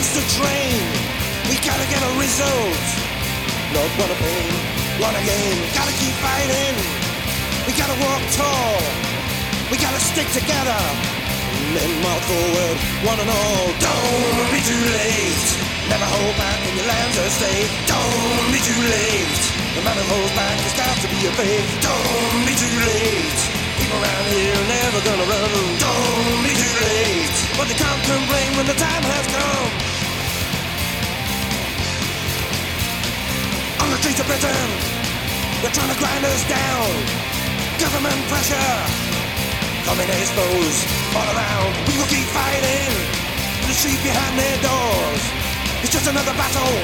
miss the train. We gotta get a result. Not wanna pain, wanna gain. Gotta keep fighting. We gotta walk tall. We gotta stick together. Men march forward, one and all. Don't be too late. Never hold back in your lands are stake. Don't be too late. No matter holds back, there's got to be a fake. Don't be too late. People around here are never gonna run. Of Britain, they're trying to grind us down. Government pressure, communist foes all around. We will keep fighting in the street behind their doors. It's just another battle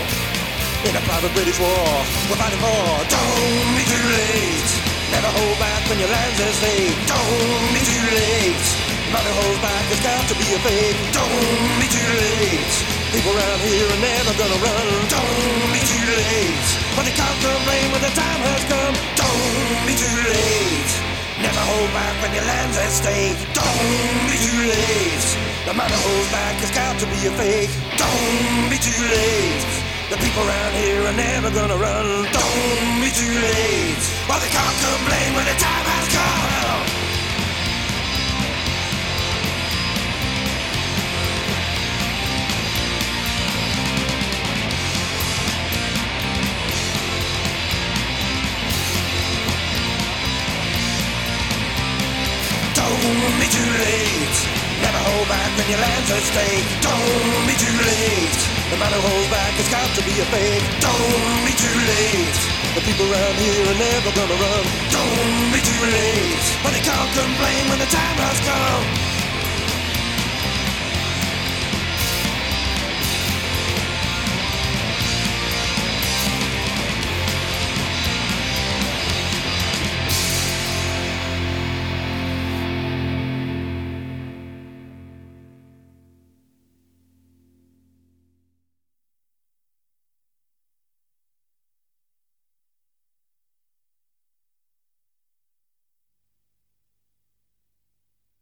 in a private British war. We're fighting for. Don't be too late. Never hold back when your land's at stake. Don't be too late. Money holds back, there's got to be a fake. Don't be too late. People around here are never gonna run. Don't be too late. But they can't complain when the time has come. Don't be too late. Never hold back when your land's at stake. Don't be too late. No matter holds back, there's got to be a fake. Don't be too late. The people around here are never gonna run. Don't be too late. Well, they can't complain Don't be too late. Never hold back when your land's at stake. Don't be too late. No matter holds back, it's got to be a fake. Don't be too late. The people around here are never gonna run. Don't be too late. But they can't complain when the time